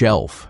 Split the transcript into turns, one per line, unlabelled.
shelf.